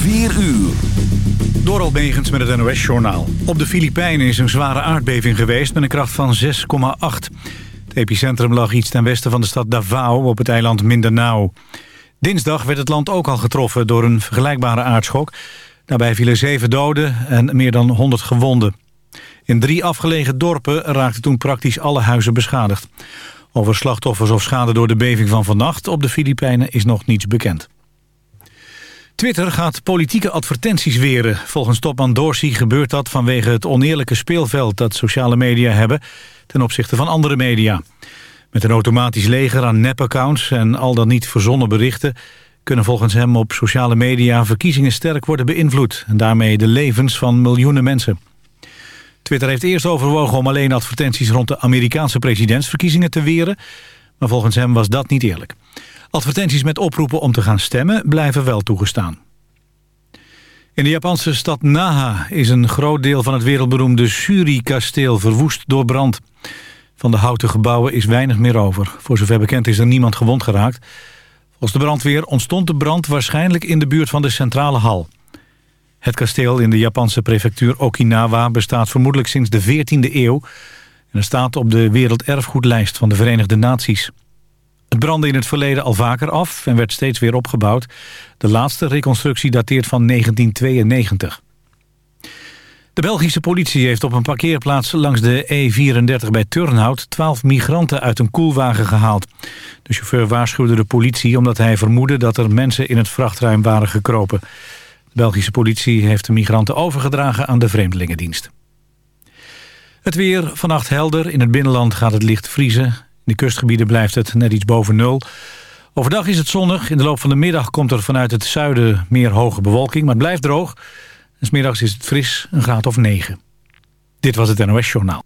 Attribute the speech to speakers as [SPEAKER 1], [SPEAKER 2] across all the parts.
[SPEAKER 1] 4 uur.
[SPEAKER 2] Door Albegens met het NOS-journaal. Op de Filipijnen is een zware aardbeving geweest met een kracht van 6,8. Het epicentrum lag iets ten westen van de stad Davao op het eiland Mindanao. Dinsdag werd het land ook al getroffen door een vergelijkbare aardschok. Daarbij vielen zeven doden en meer dan 100 gewonden. In drie afgelegen dorpen raakten toen praktisch alle huizen beschadigd. Over slachtoffers of schade door de beving van vannacht op de Filipijnen is nog niets bekend. Twitter gaat politieke advertenties weren. Volgens topman Dorsey gebeurt dat vanwege het oneerlijke speelveld dat sociale media hebben ten opzichte van andere media. Met een automatisch leger aan nep-accounts en al dan niet verzonnen berichten... kunnen volgens hem op sociale media verkiezingen sterk worden beïnvloed... en daarmee de levens van miljoenen mensen. Twitter heeft eerst overwogen om alleen advertenties rond de Amerikaanse presidentsverkiezingen te weren... maar volgens hem was dat niet eerlijk. Advertenties met oproepen om te gaan stemmen blijven wel toegestaan. In de Japanse stad Naha is een groot deel van het wereldberoemde Shuri-kasteel verwoest door brand. Van de houten gebouwen is weinig meer over. Voor zover bekend is er niemand gewond geraakt. Volgens de brandweer ontstond de brand waarschijnlijk in de buurt van de centrale hal. Het kasteel in de Japanse prefectuur Okinawa bestaat vermoedelijk sinds de 14e eeuw... en staat op de werelderfgoedlijst van de Verenigde Naties. Het brandde in het verleden al vaker af en werd steeds weer opgebouwd. De laatste reconstructie dateert van 1992. De Belgische politie heeft op een parkeerplaats langs de E34 bij Turnhout 12 migranten uit een koelwagen gehaald. De chauffeur waarschuwde de politie omdat hij vermoedde dat er mensen in het vrachtruim waren gekropen. De Belgische politie heeft de migranten overgedragen aan de Vreemdelingendienst. Het weer vannacht helder. In het binnenland gaat het licht vriezen. In de kustgebieden blijft het net iets boven nul. Overdag is het zonnig. In de loop van de middag komt er vanuit het zuiden meer hoge bewolking. Maar het blijft droog. En smiddags is het fris, een graad of 9. Dit was het NOS Journaal.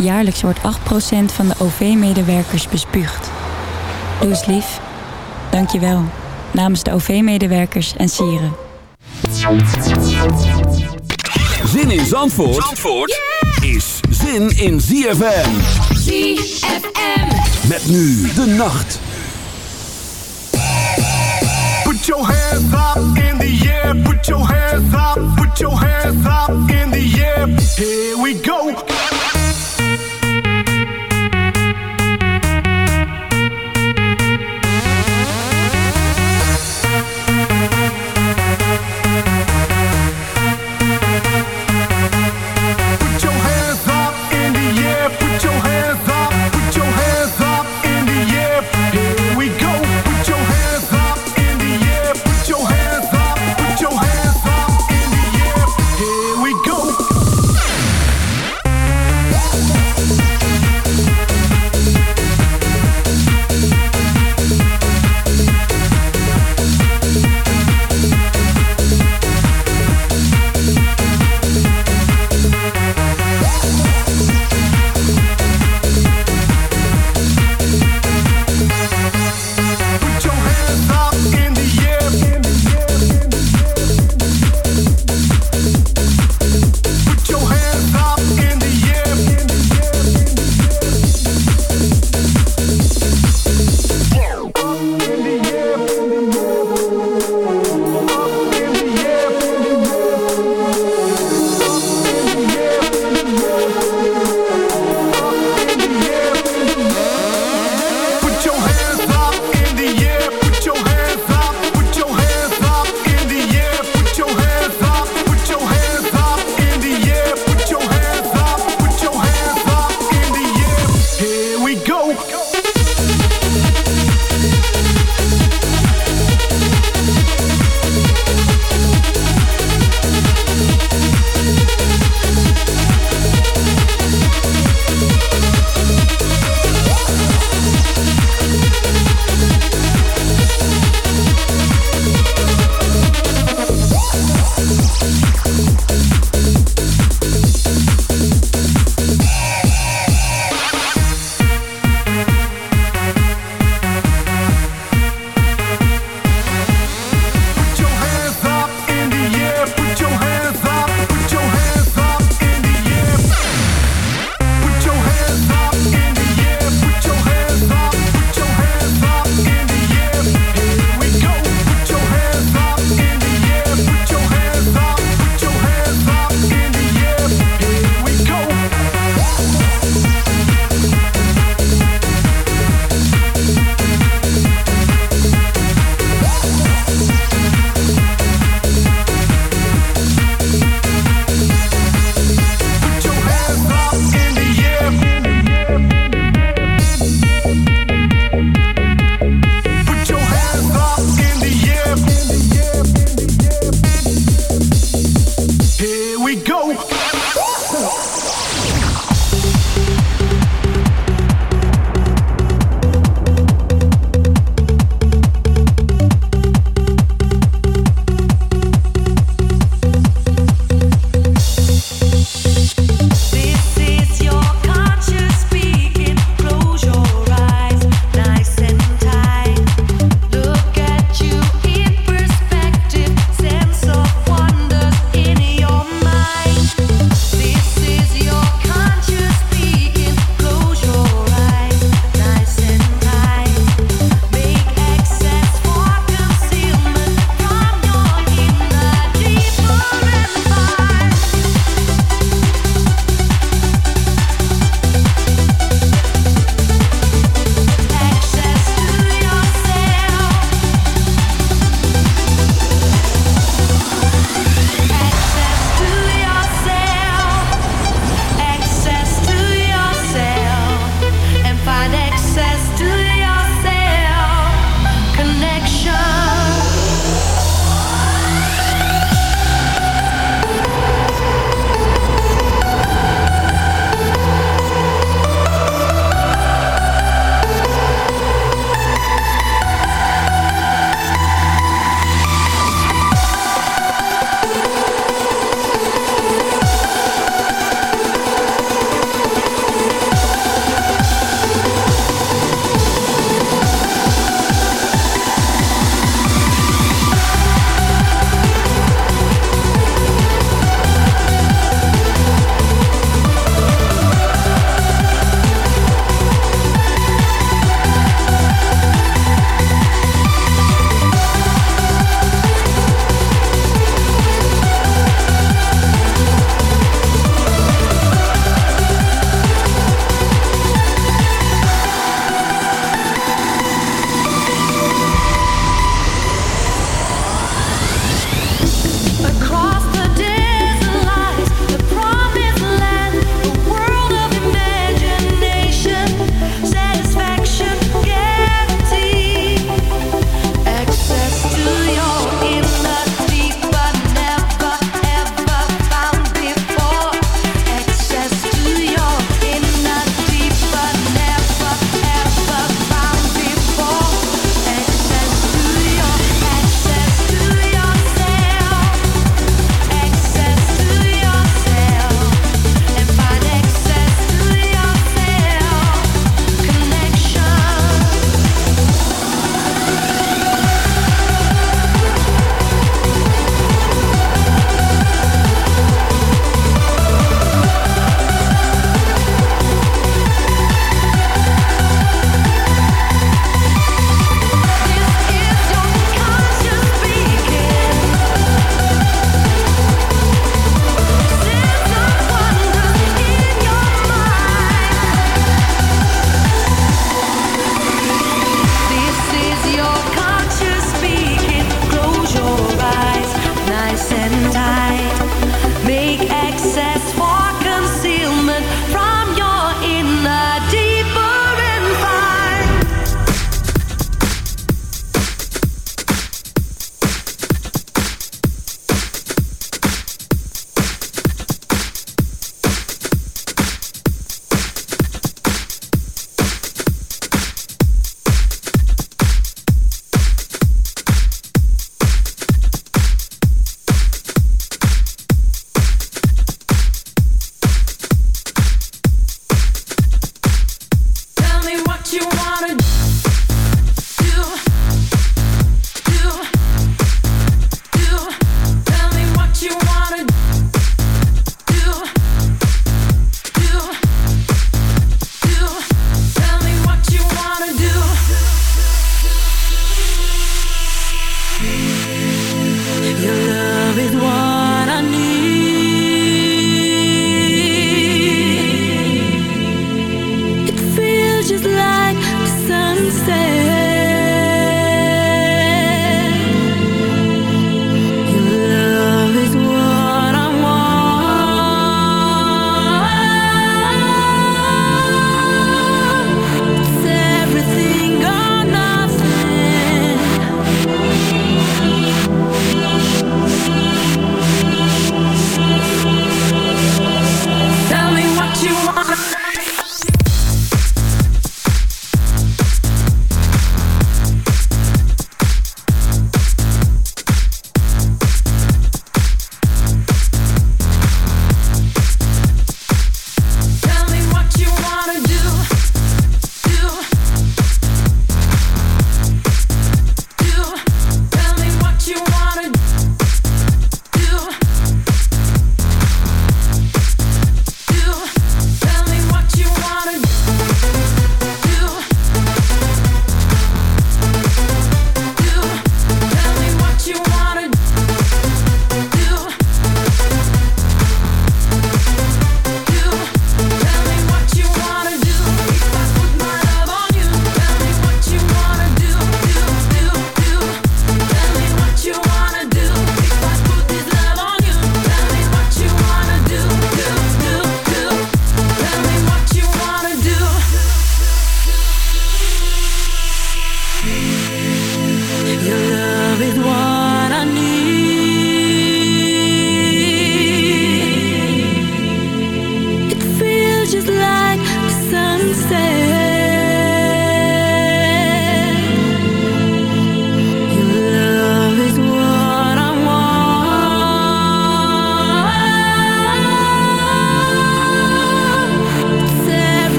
[SPEAKER 3] Jaarlijks wordt 8% van de OV-medewerkers bespuugd. Doe eens lief. Dank je wel. Namens de OV-medewerkers en sieren.
[SPEAKER 1] Zin in Zandvoort, Zandvoort zin in ZFM.
[SPEAKER 4] ZFM.
[SPEAKER 1] Met nu de nacht.
[SPEAKER 5] Put your hands up in the air. Put your hands up. Put your hands up in the air. Here we go.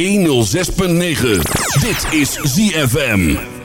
[SPEAKER 1] 106.9. Dit is ZFM.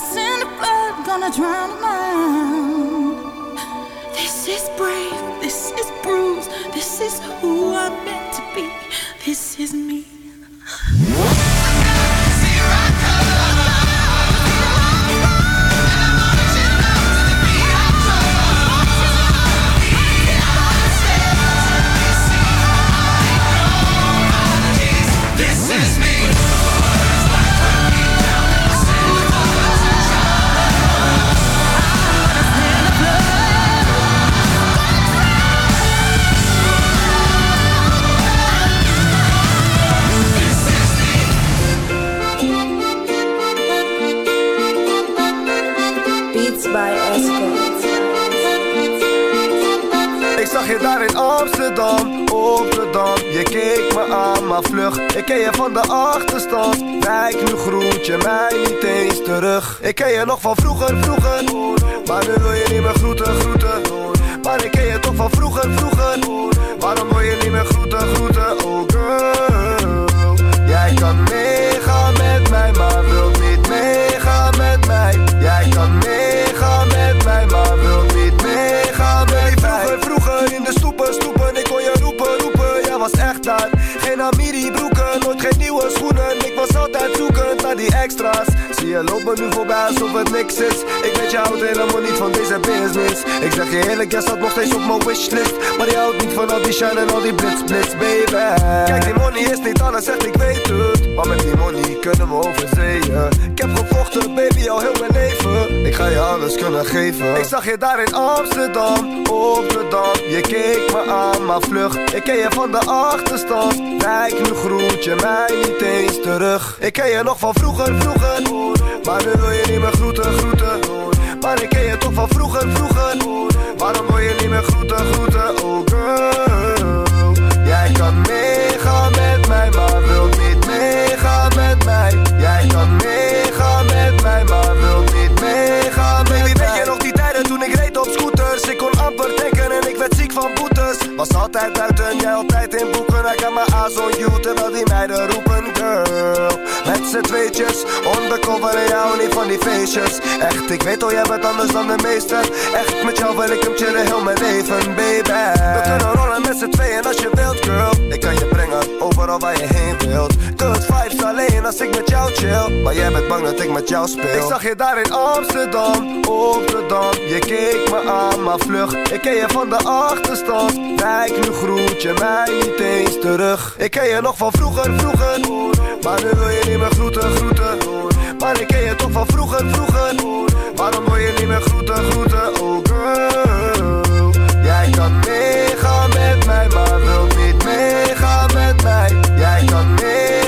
[SPEAKER 4] Send the blood, gonna drown them out. This is brave, this is bruised, this is who I'm meant to be, this is me.
[SPEAKER 6] Ken je van de achterstand. Kijk, nu groet je mij niet eens terug. Ik ken je nog van vroeger, vroeger. Maar nu wil je niet meer groeten, groeten. Maar ik ken je toch van vroeger, vroeger. Waarom wil je niet meer groeten, groeten, extra's. Zie je lopen nu voorbij alsof het niks is. Ik weet je houdt helemaal niet van deze business. Ik zeg je eerlijk, jij staat nog steeds op mijn wishlist. Maar je houdt niet van al die shine en al die blitz, baby. Kijk, die money is niet alles, echt ik weet het. Maar met die money kunnen we over zeeën Ik heb gevochten, baby, al heel mijn ga je alles kunnen geven. Ik zag je daar in Amsterdam, op de Je keek me aan, maar vlug. Ik ken je van de achterstand. Kijk, nu groet je mij niet eens terug. Ik ken je nog van vroeger, vroeger. Maar nu wil je niet meer groeten, groeten. Maar ik ken je toch van vroeger, vroeger. Waarom wil je niet meer groeten, groeten, oh girl. Jij kan Was altijd buiten, jij altijd in boeken. I got my eyes on you, terwijl die meiden roepen girl z'n tweetjes, undercover en jou niet van die feestjes. Echt, ik weet al, jij bent anders dan de meesten Echt, met jou wil ik hem chillen heel mijn leven, baby. We kunnen rollen met z'n tweeën als je wilt, girl. Ik kan je brengen, overal waar je heen wilt. Good vibes alleen als ik met jou chill. Maar jij bent bang dat ik met jou speel. Ik zag je daar in Amsterdam, op Je keek me aan, maar vlug. Ik ken je van de achterstand. Kijk, nu groet je mij niet eens terug. Ik ken je nog van vroeger, vroeger. Maar nu wil je niet meer groeten, groeten Maar ik ken je toch van vroeger, vroeger Waarom wil je niet meer groeten, groeten, oh girl? Jij kan meegaan met mij, maar wilt niet meegaan met mij. Jij kan meegaan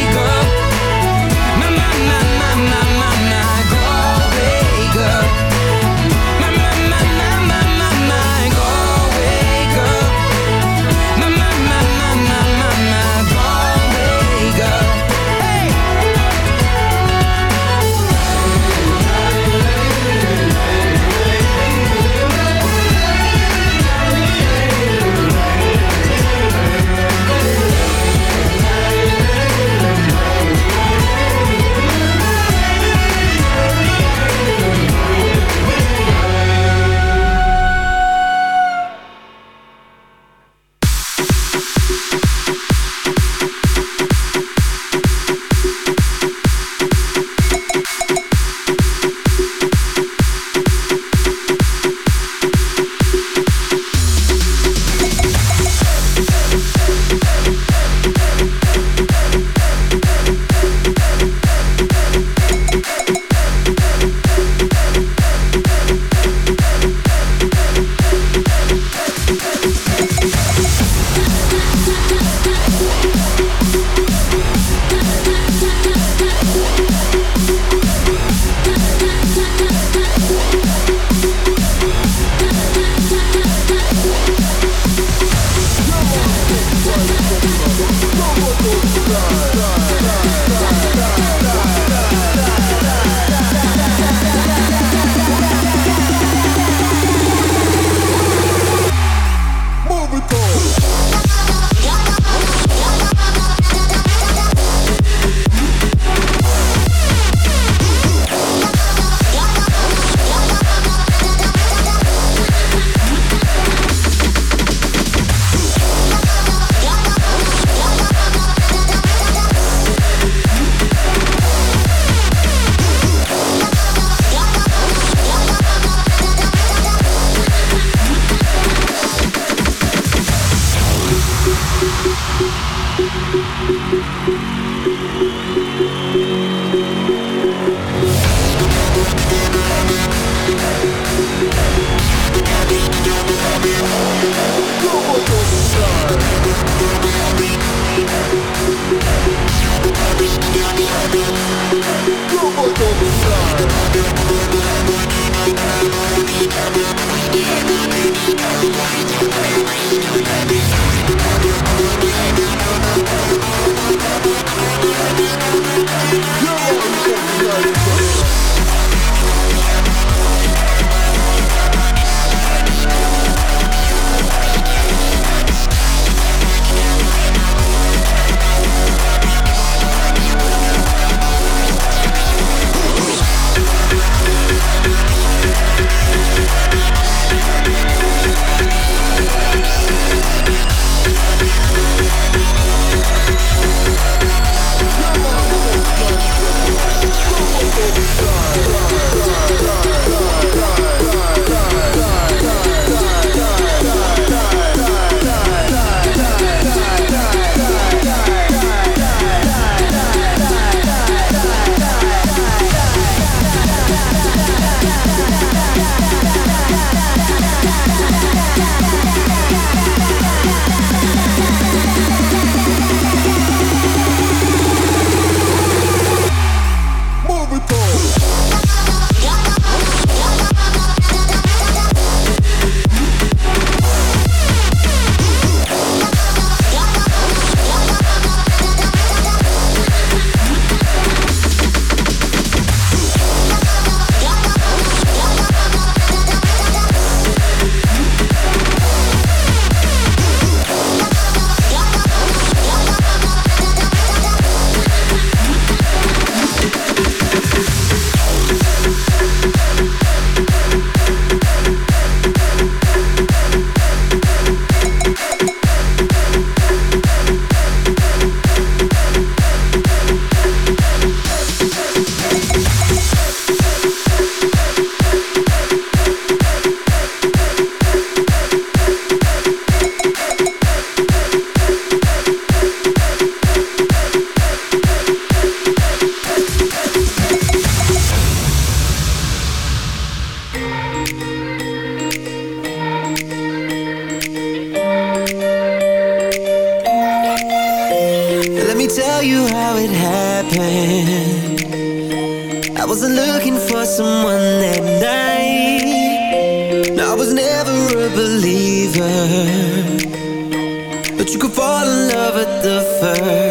[SPEAKER 7] discovered the first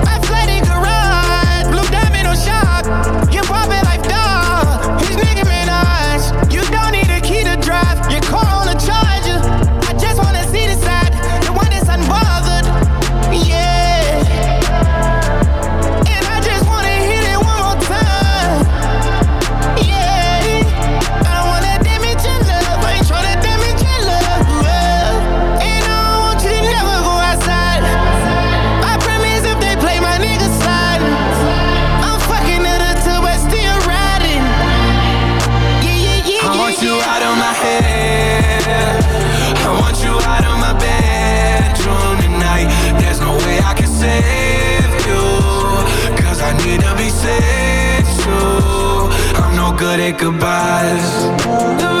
[SPEAKER 8] Good at.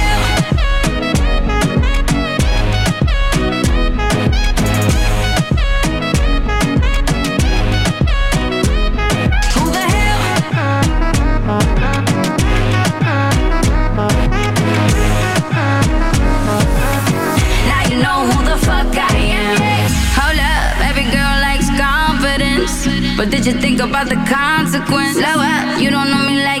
[SPEAKER 9] But did you think about the consequence? Slow up, you don't know me like